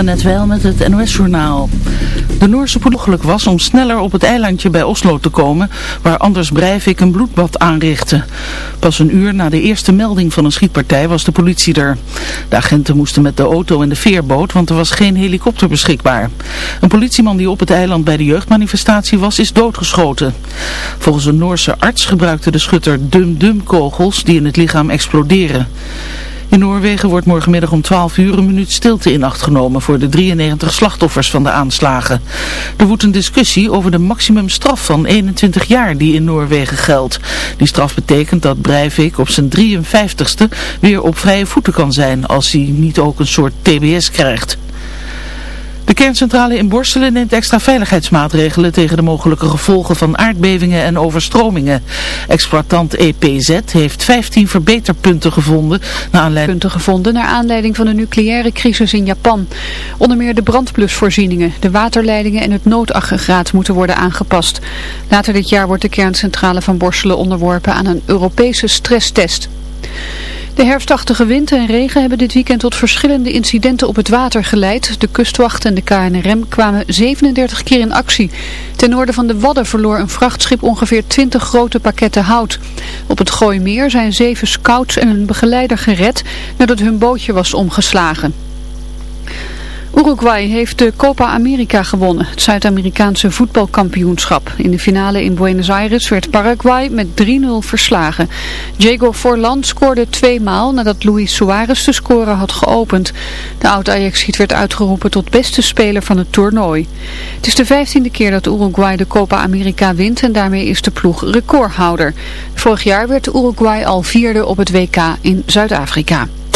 net wel met het NOS-journaal. De Noorse politie was om sneller op het eilandje bij Oslo te komen, waar Anders Breivik een bloedbad aanrichtte. Pas een uur na de eerste melding van een schietpartij was de politie er. De agenten moesten met de auto en de veerboot, want er was geen helikopter beschikbaar. Een politieman die op het eiland bij de jeugdmanifestatie was, is doodgeschoten. Volgens een Noorse arts gebruikte de schutter dum-dum kogels die in het lichaam exploderen. In Noorwegen wordt morgenmiddag om 12 uur een minuut stilte in acht genomen voor de 93 slachtoffers van de aanslagen. Er woedt een discussie over de maximumstraf van 21 jaar die in Noorwegen geldt. Die straf betekent dat Breivik op zijn 53ste weer op vrije voeten kan zijn als hij niet ook een soort TBS krijgt. De kerncentrale in Borselen neemt extra veiligheidsmaatregelen tegen de mogelijke gevolgen van aardbevingen en overstromingen. Exploitant EPZ heeft 15 verbeterpunten gevonden naar aanleiding, punten gevonden naar aanleiding van de nucleaire crisis in Japan. Onder meer de brandplusvoorzieningen, de waterleidingen en het noodaggregaat moeten worden aangepast. Later dit jaar wordt de kerncentrale van Borselen onderworpen aan een Europese stresstest. De herfstachtige wind en regen hebben dit weekend tot verschillende incidenten op het water geleid. De kustwacht en de KNRM kwamen 37 keer in actie. Ten noorden van de Wadden verloor een vrachtschip ongeveer 20 grote pakketten hout. Op het Gooimeer zijn zeven scouts en een begeleider gered nadat hun bootje was omgeslagen. Uruguay heeft de Copa America gewonnen, het Zuid-Amerikaanse voetbalkampioenschap. In de finale in Buenos Aires werd Paraguay met 3-0 verslagen. Diego Forlan scoorde twee maal nadat Luis Suarez de score had geopend. De oud-Ajaxiet werd uitgeroepen tot beste speler van het toernooi. Het is de vijftiende keer dat Uruguay de Copa America wint en daarmee is de ploeg recordhouder. Vorig jaar werd Uruguay al vierde op het WK in Zuid-Afrika.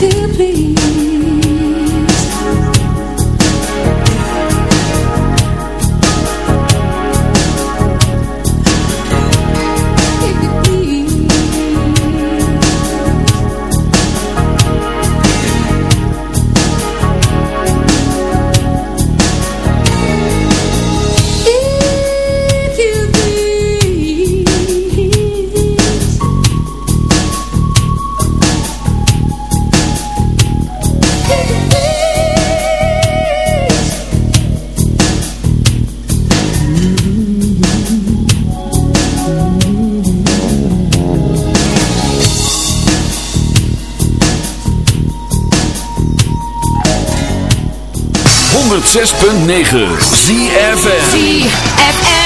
with you, please. 106.9 ZFM ZFM.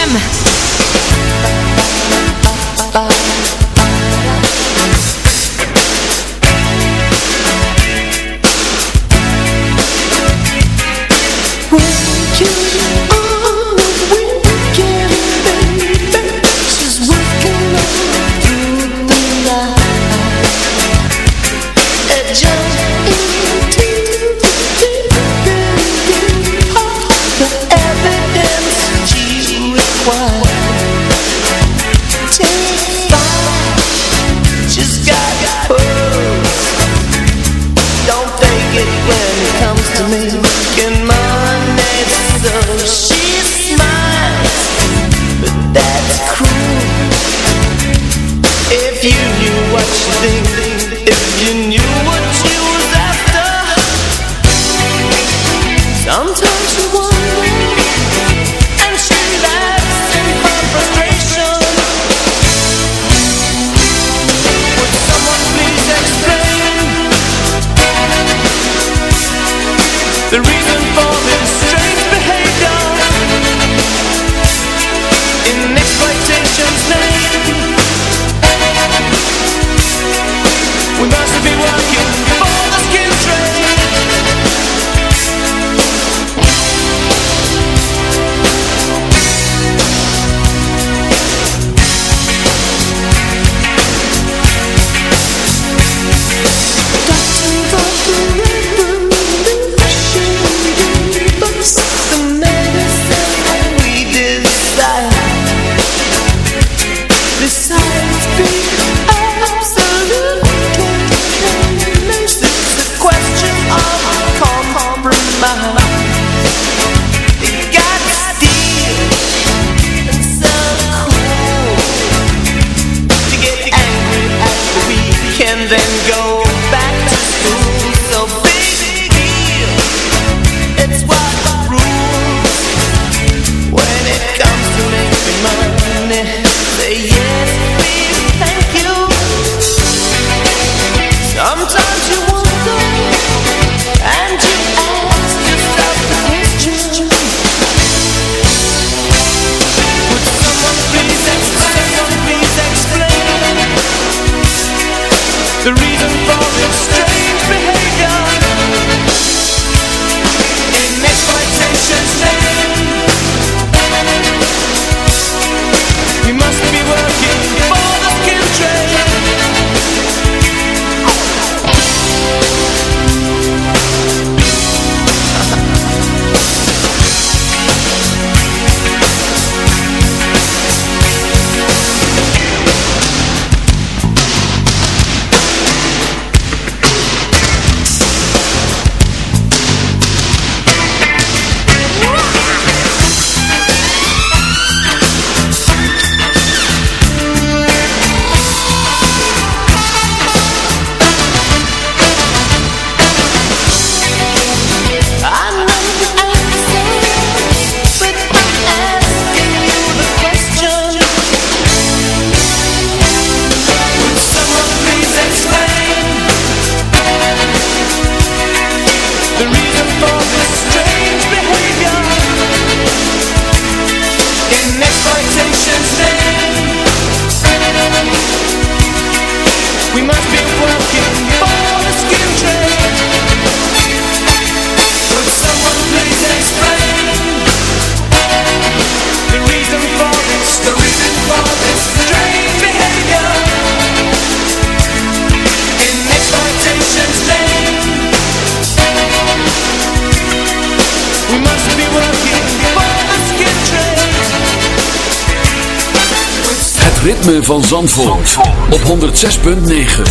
Van Zandvoort, op 106.9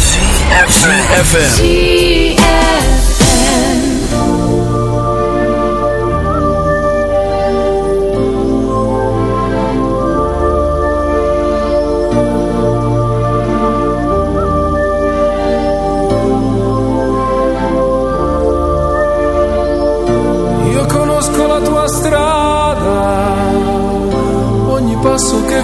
CFFM Io conosco la tua strada Ogni passo che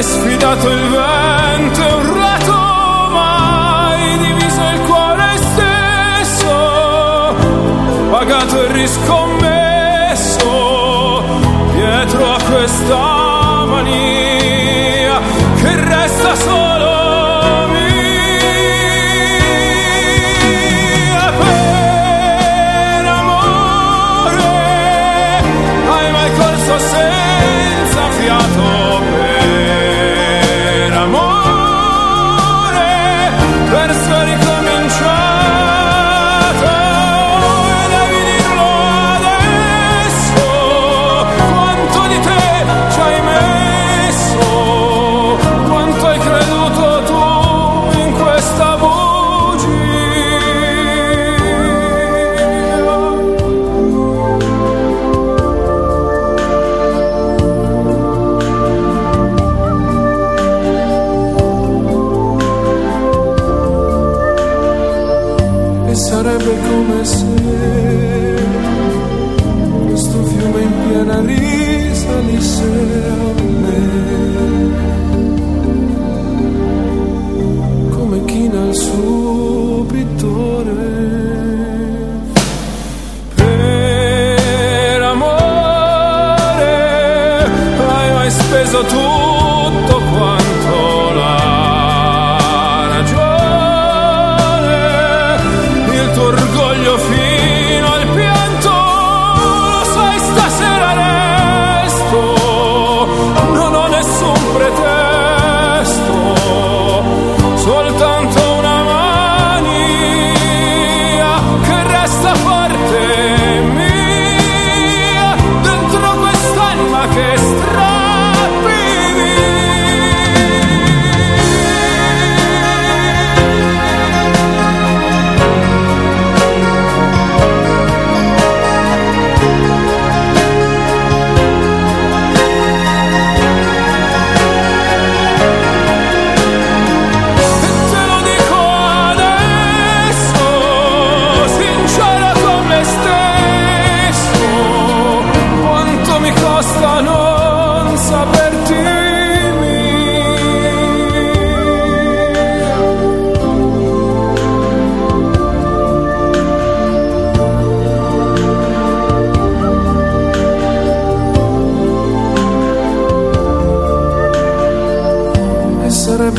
hai sfidato il vento e un rato diviso il cuore stesso, pagato il riscontro.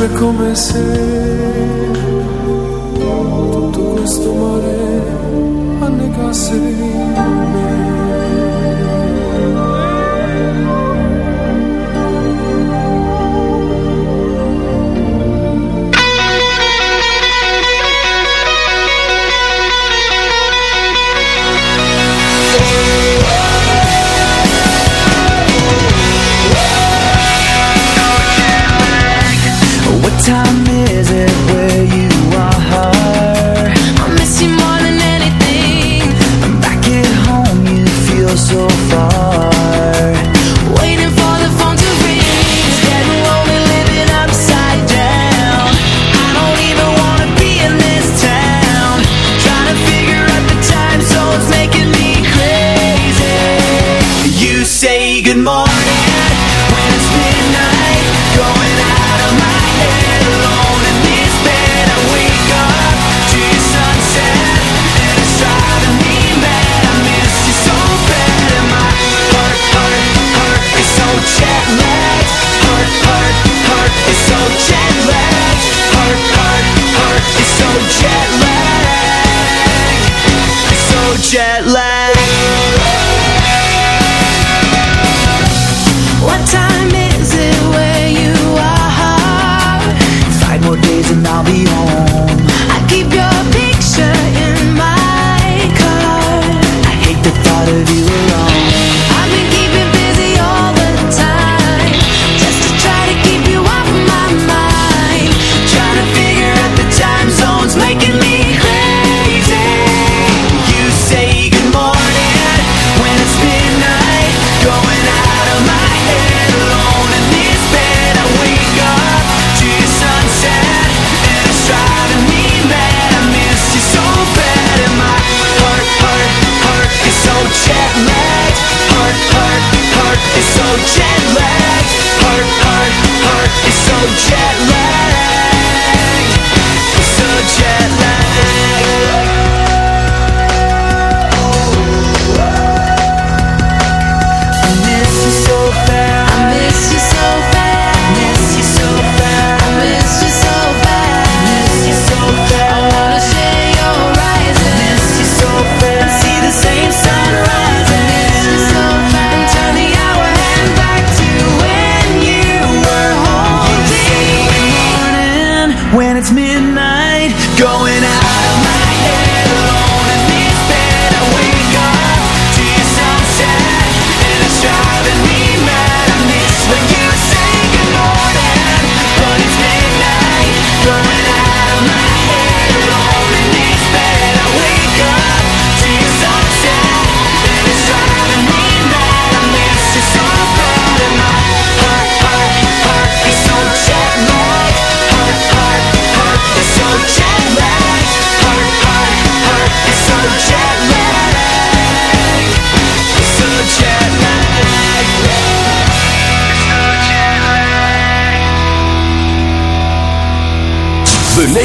recomecei.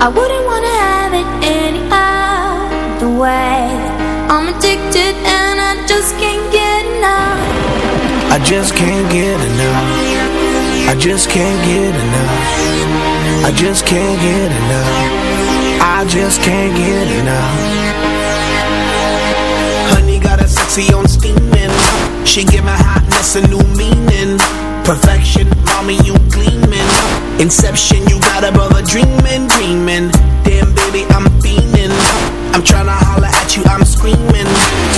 I wouldn't wanna have it any other way. I'm addicted and I just can't get enough. I just can't get enough. I just can't get enough. I just can't get enough. I just can't get enough. Honey got a sexy on steaming. She give my hotness a new meaning. Perfection, mommy, you gleaming. Inception, you got a dreaming, dreaming. Damn, baby, I'm fiending. I'm tryna holler at you, I'm screaming.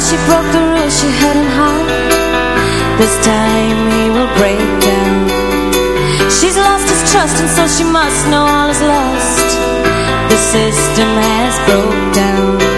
she broke the rules, she hadn't heart. This time he will break down. She's lost his trust and so she must know all is lost. The system has broke down.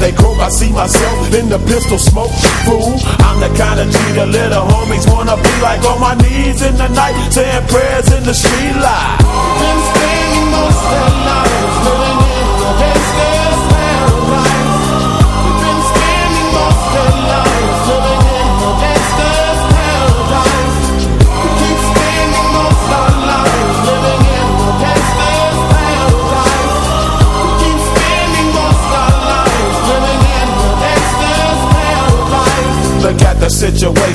They croak, I see myself in the pistol smoke. Fool, I'm the kind of the little homies wanna be like on my knees in the night, saying prayers in the street light. Been spending most of our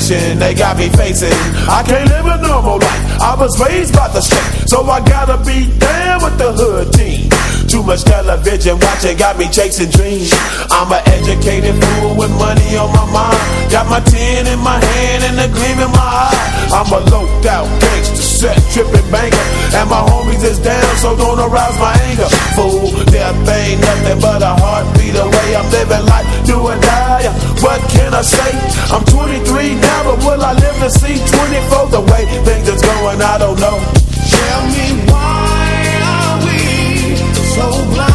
they got me facing. I can't live a normal life. I was raised by the state, so I gotta be down with the hood team. Too much television watching got me chasing dreams. I'm an educated fool with money on my mind. Got my in my hand and a gleam in my eye. I'm a loped out gangster, set tripping banker. And my homies is down, so don't arouse my anger. Fool, death ain't nothing but a heartbeat away. I'm living life, do or die. What can I say? I'm 23 now, but will I live to see 24? The way things is going, I don't know. Tell me why are we so blind